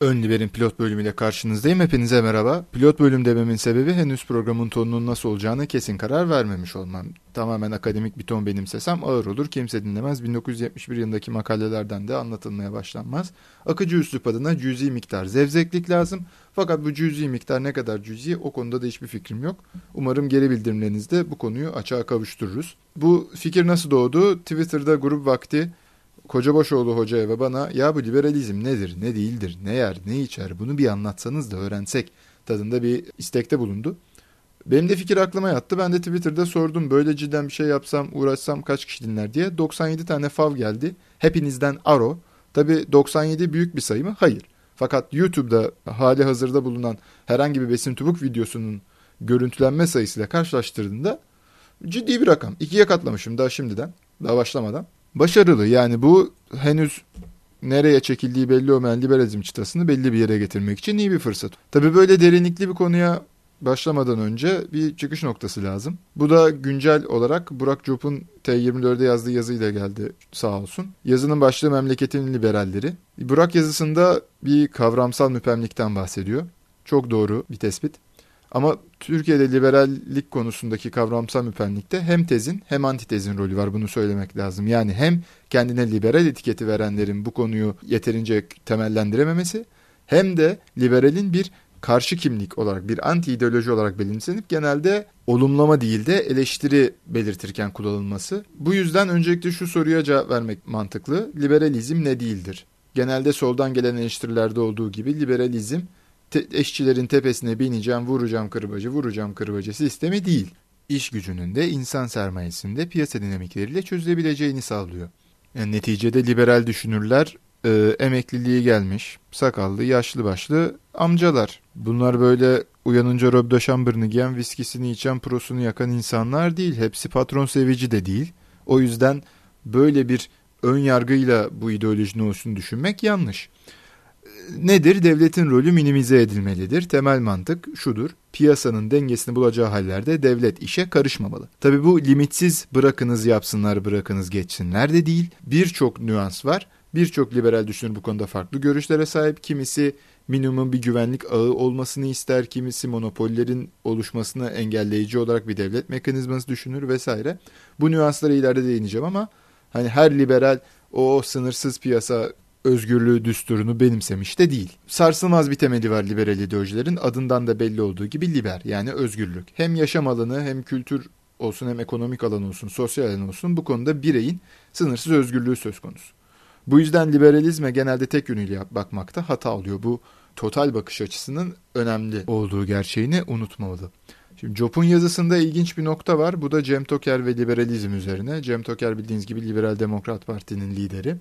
Ön Liber'in pilot bölümüyle karşınızdayım. Hepinize merhaba. Pilot bölüm dememin sebebi henüz programın tonunun nasıl olacağını kesin karar vermemiş olmam. Tamamen akademik bir ton benimsesem ağır olur. Kimse dinlemez. 1971 yılındaki makalelerden de anlatılmaya başlanmaz. Akıcı üslup adına cüzi miktar zevzeklik lazım. Fakat bu cüzi miktar ne kadar cüzi o konuda da hiçbir fikrim yok. Umarım geri bildirimlerinizde bu konuyu açığa kavuştururuz. Bu fikir nasıl doğdu? Twitter'da grup vakti Kocabaşoğlu hocaya ve bana ya bu liberalizm nedir, ne değildir, ne yer, ne içer bunu bir anlatsanız da öğrensek tadında bir istekte bulundu. Benim de fikir aklıma yattı. Ben de Twitter'da sordum böyle cidden bir şey yapsam, uğraşsam kaç kişi dinler diye. 97 tane fav geldi. Hepinizden aro. Tabi 97 büyük bir sayı mı? Hayır. Fakat YouTube'da hali hazırda bulunan herhangi bir besin tubuk videosunun görüntülenme sayısıyla karşılaştırdığında ciddi bir rakam. İkiye katlamışım daha şimdiden. Daha başlamadan başarılı. Yani bu henüz nereye çekildiği belli olmayan liberalizm çıtasını belli bir yere getirmek için iyi bir fırsat. Tabii böyle derinlikli bir konuya başlamadan önce bir çıkış noktası lazım. Bu da güncel olarak Burak Cop'un T24'de yazdığı yazıyla geldi sağ olsun. Yazının başlığı memleketin liberalleri. Burak yazısında bir kavramsal müpemlikten bahsediyor. Çok doğru bir tespit. Ama Türkiye'de liberallik konusundaki kavramsal müpenlikte hem tezin hem antitezin rolü var bunu söylemek lazım. Yani hem kendine liberal etiketi verenlerin bu konuyu yeterince temellendirememesi hem de liberalin bir karşı kimlik olarak bir anti ideoloji olarak benimsenip genelde olumlama değil de eleştiri belirtirken kullanılması. Bu yüzden öncelikle şu soruya cevap vermek mantıklı. Liberalizm ne değildir? Genelde soldan gelen eleştirilerde olduğu gibi liberalizm te eşçilerin tepesine bineceğim, vuracağım kırbacı, vuracağım kırbacı sistemi değil. İş gücünün de insan sermayesinde piyasa dinamikleriyle çözülebileceğini sağlıyor. Yani neticede liberal düşünürler e, emekliliği gelmiş, sakallı, yaşlı başlı amcalar. Bunlar böyle uyanınca Rob de Chamber'ını giyen, viskisini içen, prosunu yakan insanlar değil. Hepsi patron sevici de değil. O yüzden böyle bir ön yargıyla bu ideolojinin olsun düşünmek yanlış nedir? Devletin rolü minimize edilmelidir. Temel mantık şudur. Piyasanın dengesini bulacağı hallerde devlet işe karışmamalı. Tabi bu limitsiz bırakınız yapsınlar bırakınız geçsinler de değil. Birçok nüans var. Birçok liberal düşünür bu konuda farklı görüşlere sahip. Kimisi minimum bir güvenlik ağı olmasını ister, kimisi monopollerin oluşmasını engelleyici olarak bir devlet mekanizması düşünür vesaire. Bu nüanslara ileride değineceğim ama hani her liberal o sınırsız piyasa özgürlüğü düsturunu benimsemiş de değil. Sarsılmaz bir temeli var liberal ideolojilerin adından da belli olduğu gibi liber yani özgürlük. Hem yaşam alanı hem kültür olsun hem ekonomik alan olsun sosyal alan olsun bu konuda bireyin sınırsız özgürlüğü söz konusu. Bu yüzden liberalizme genelde tek yönüyle bakmakta hata oluyor. Bu total bakış açısının önemli olduğu gerçeğini unutmamalı. Şimdi Job'un yazısında ilginç bir nokta var. Bu da Cem Toker ve liberalizm üzerine. Cem Toker bildiğiniz gibi Liberal Demokrat Parti'nin lideri.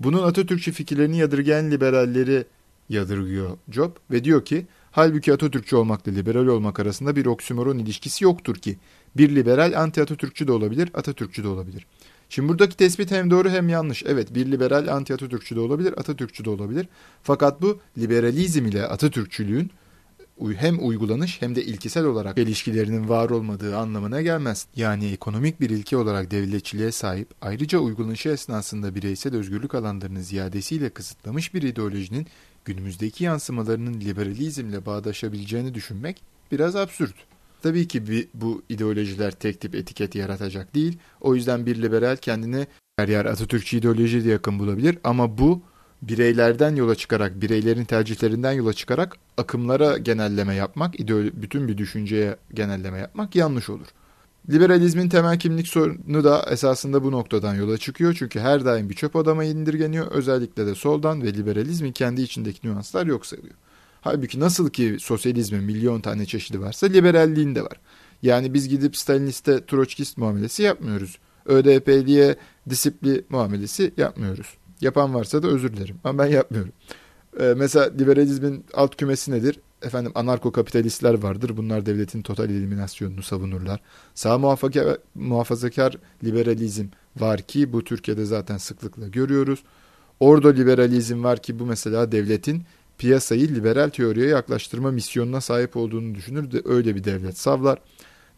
Bunun Atatürkçü fikirlerini yadırgayan liberalleri yadırgıyor Job ve diyor ki halbuki Atatürkçü olmakla liberal olmak arasında bir oksimoron ilişkisi yoktur ki. Bir liberal anti Atatürkçü de olabilir, Atatürkçü de olabilir. Şimdi buradaki tespit hem doğru hem yanlış. Evet bir liberal anti Atatürkçü de olabilir, Atatürkçü de olabilir. Fakat bu liberalizm ile Atatürkçülüğün hem uygulanış hem de ilkesel olarak ilişkilerinin var olmadığı anlamına gelmez. Yani ekonomik bir ilke olarak devletçiliğe sahip, ayrıca uygulanışı esnasında bireysel özgürlük alanlarını ziyadesiyle kısıtlamış bir ideolojinin günümüzdeki yansımalarının liberalizmle bağdaşabileceğini düşünmek biraz absürt. Tabii ki bu ideolojiler tek tip etiket yaratacak değil. O yüzden bir liberal kendini yer yer Atatürkçü ideolojiye yakın bulabilir ama bu bireylerden yola çıkarak, bireylerin tercihlerinden yola çıkarak akımlara genelleme yapmak, bütün bir düşünceye genelleme yapmak yanlış olur. Liberalizmin temel kimlik sorunu da esasında bu noktadan yola çıkıyor. Çünkü her daim bir çöp adama indirgeniyor. Özellikle de soldan ve liberalizmin kendi içindeki nüanslar yok sayılıyor. Halbuki nasıl ki sosyalizmin milyon tane çeşidi varsa liberalliğin de var. Yani biz gidip Staliniste Troçkist muamelesi yapmıyoruz. ÖDP'liye disipli muamelesi yapmıyoruz. Yapan varsa da özür dilerim ama ben yapmıyorum. Ee, mesela liberalizmin alt kümesi nedir? Efendim anarko kapitalistler vardır. Bunlar devletin total eliminasyonunu savunurlar. Sağ muhafazakar, muhafazakar liberalizm var ki bu Türkiye'de zaten sıklıkla görüyoruz. Ordo liberalizm var ki bu mesela devletin piyasayı liberal teoriye yaklaştırma misyonuna sahip olduğunu düşünür de öyle bir devlet savlar.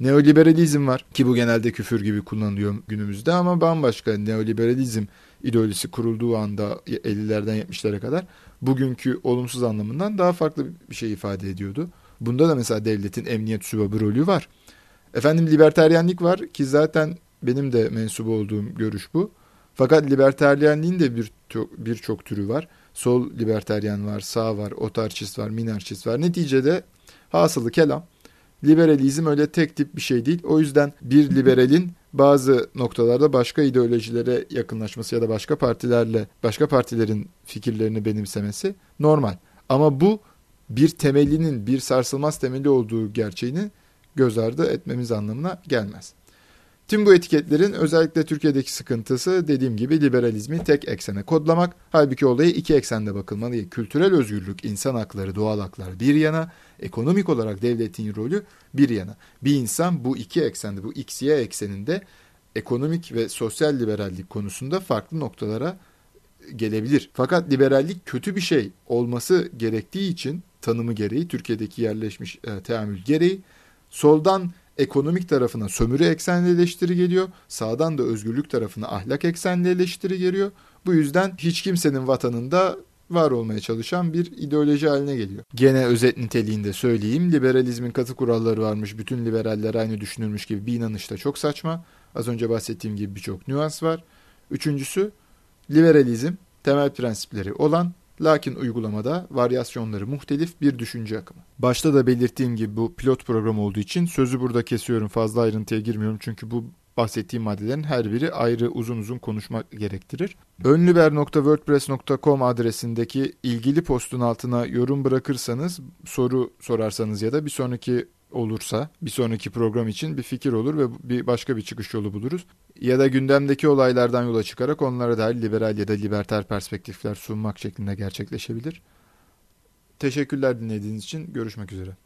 Neoliberalizm var ki bu genelde küfür gibi kullanılıyor günümüzde ama bambaşka neoliberalizm ideolojisi kurulduğu anda 50'lerden 70'lere kadar bugünkü olumsuz anlamından daha farklı bir şey ifade ediyordu. Bunda da mesela devletin emniyet sübabı rolü var. Efendim liberteryenlik var ki zaten benim de mensubu olduğum görüş bu. Fakat liberteryenliğin de birçok bir çok türü var. Sol liberteryen var, sağ var, otarçist var, minarşist var. Neticede hasılı kelam liberalizm öyle tek tip bir şey değil. O yüzden bir liberalin bazı noktalarda başka ideolojilere yakınlaşması ya da başka partilerle başka partilerin fikirlerini benimsemesi normal. Ama bu bir temellinin bir sarsılmaz temeli olduğu gerçeğini göz ardı etmemiz anlamına gelmez. Tüm bu etiketlerin özellikle Türkiye'deki sıkıntısı dediğim gibi liberalizmi tek eksene kodlamak. Halbuki olaya iki eksende bakılmalı. Kültürel özgürlük, insan hakları, doğal haklar bir yana, ekonomik olarak devletin rolü bir yana. Bir insan bu iki eksende, bu XY ekseninde ekonomik ve sosyal liberallik konusunda farklı noktalara gelebilir. Fakat liberallik kötü bir şey olması gerektiği için tanımı gereği, Türkiye'deki yerleşmiş e, teamül gereği soldan ekonomik tarafına sömürü eksenli eleştiri geliyor. Sağdan da özgürlük tarafına ahlak eksenli eleştiri geliyor. Bu yüzden hiç kimsenin vatanında var olmaya çalışan bir ideoloji haline geliyor. Gene özet niteliğinde söyleyeyim. Liberalizmin katı kuralları varmış. Bütün liberaller aynı düşünülmüş gibi bir inanış da çok saçma. Az önce bahsettiğim gibi birçok nüans var. Üçüncüsü liberalizm temel prensipleri olan Lakin uygulamada varyasyonları muhtelif bir düşünce akımı. Başta da belirttiğim gibi bu pilot program olduğu için sözü burada kesiyorum fazla ayrıntıya girmiyorum çünkü bu bahsettiğim maddelerin her biri ayrı uzun uzun konuşmak gerektirir. Önlüber.wordpress.com adresindeki ilgili postun altına yorum bırakırsanız, soru sorarsanız ya da bir sonraki olursa bir sonraki program için bir fikir olur ve bir başka bir çıkış yolu buluruz. Ya da gündemdeki olaylardan yola çıkarak onlara dair liberal ya da liberter perspektifler sunmak şeklinde gerçekleşebilir. Teşekkürler dinlediğiniz için. Görüşmek üzere.